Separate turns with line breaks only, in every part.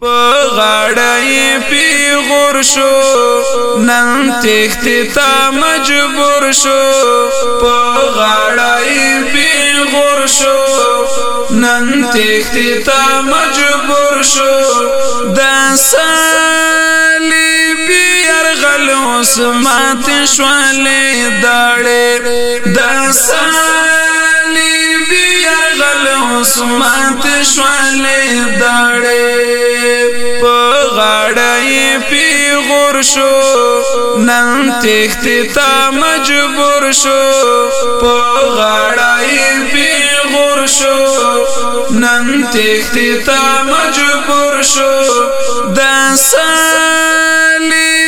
په غړای پی غور شو نن تخت تا مجبور شو په غړای پی غور شو نن تخت تا مجبور شو د سالي بیر غل عثمان شواله داړې د سالي يرغل عثمت شوالې داړې په غړې پی غور شو نن تخت ته مجبور شو په غړې پی غور شو نن تخت ته مجبور شو د سالي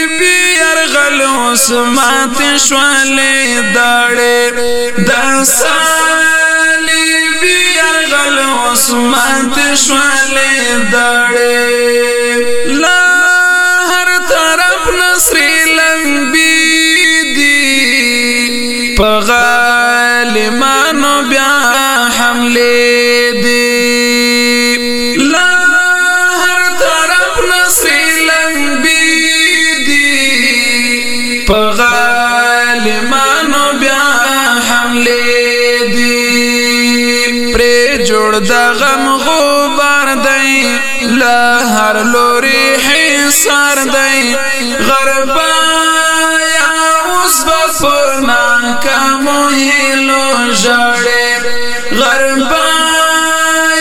شوال اوس مات شوال داړې د سالي بیرغل اوس مات شوال داړې لا هر طرف نصر لمبي دي پغالمانو بیا حمله جوړ د غم غبار دی لا هر لوري حصار دی غربا یا اوس بفرنا کمو هلو جړې غربا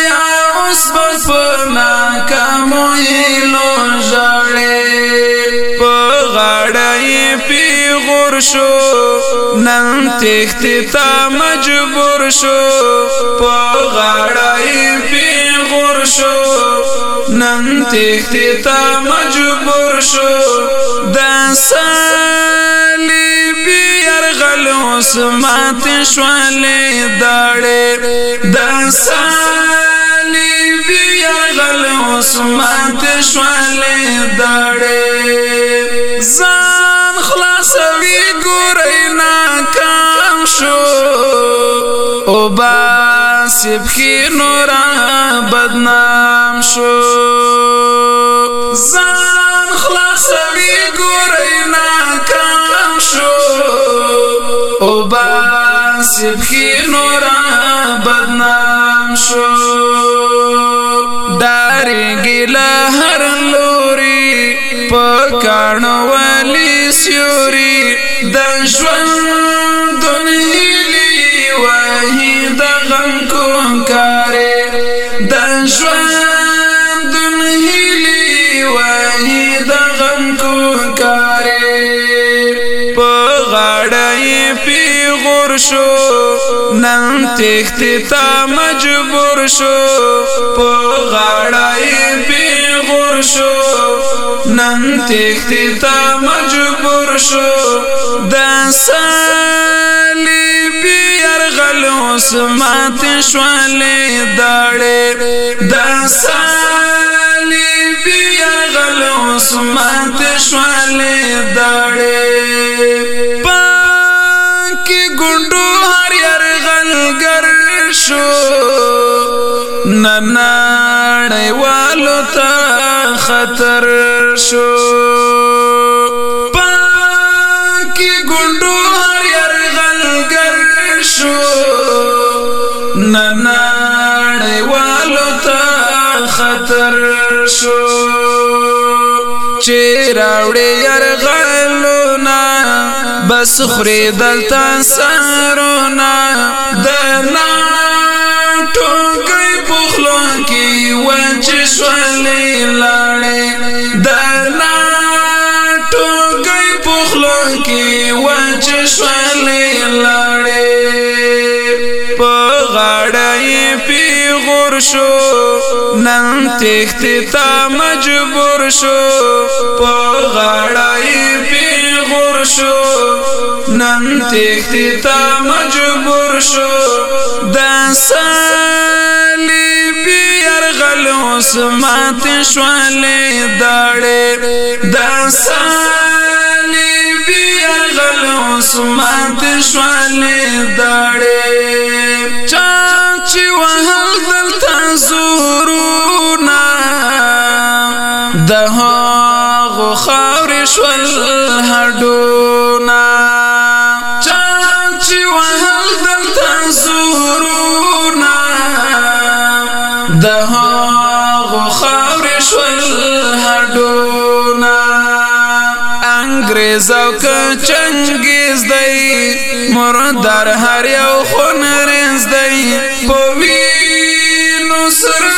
یا اوس بفرنا کمو هلو جړې سړی پی غور شو نن تخت تا مجبور شو په غړی پی غور شو نن تخت تا مجبور شو د سالی پی ارغل اوس مات شواله داړې د سالی غلی بی یرغل عثمان تشوال دړې ځان خلاصوي ګورې ناکام شو او با سبخي نور بدنام شو ځان خلاصوي ګورې ناکام شو او با سبخي نور بدنام شو لا هر لوري په کارنوالي سوري د ژوند دنیا لی وای د غم کوم کا غړی پی غور شو نن تخت تا مجبور شو په غړی پی غور شو نن تخت تا مجبور شو د سالی بی ارغل عثمات شوالی داړي د سالی بی ارغل عثمات شوالی شو نناړی والو ته خطر شو پاکی ګوندو هر يرغل ګر شو نناړی والو ته خطر شو چیراوړی يرغلونه بس خری دلته سرونه د نام چې شولې لاړې د ناټو گئی پخلو کې و چې شولې لاړې په غړې پیغور شو نن تخت تا مجبور شو په غړې پیغور شو نن تخت تا مجبور شو د سر اوس مات شوالې داړې د سالې بیا غل اوس مات شوالې داړې چا چې وهل دلته زورونه د هغه خاور شول هډو هاغو خاورې شول هډونه انګریز او که چنګیز دی مردار هر یو خونریز دی په وینو سره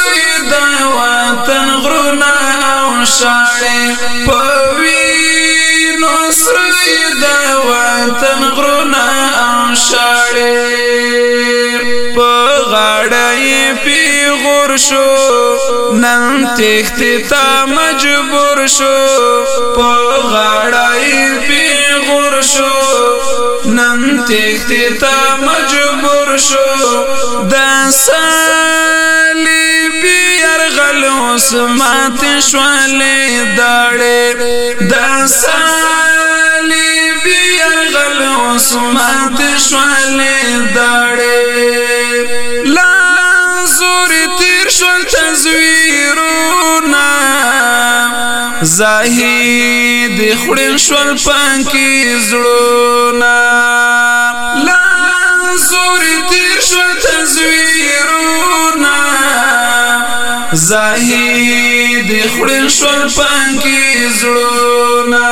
د وطن غرونه او شاړې په وینو سرې د وطن غرونه انشاړې په غاړه پی غور شو نن تخت ته مجبور شو په غاړه پی غور شو نن تخت ته مجبور شو د سر اوس مات شوالې داړې د سالي بیا غل اوس مات شوالې داړې لا زور تیر شول تزویرونه زاهد خړین شول پانکی زړونه لا زور تیر شول زاهد خړل شول پانکی زړونا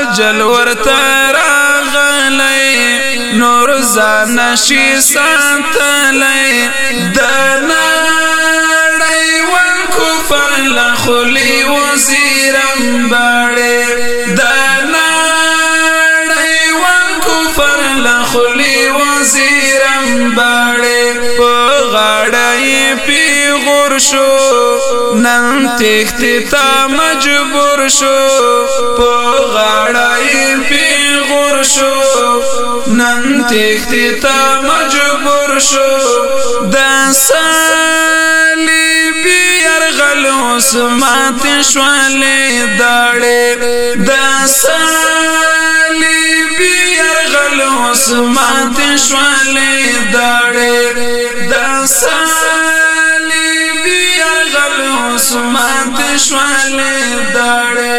اجل ورته راغلی نور زان شي ساتلی دنا ډای ون کو فل خلی وزیرم باړې سړی پی غور شو نن تخت تا مجبور شو په غړای پی غور شو نن تخت تا مجبور شو د سالي بي ارغل عثمان شواله داړې د سالي اوس مات شوالې داړې د سالې بیا غل اوس مات شوالې داړې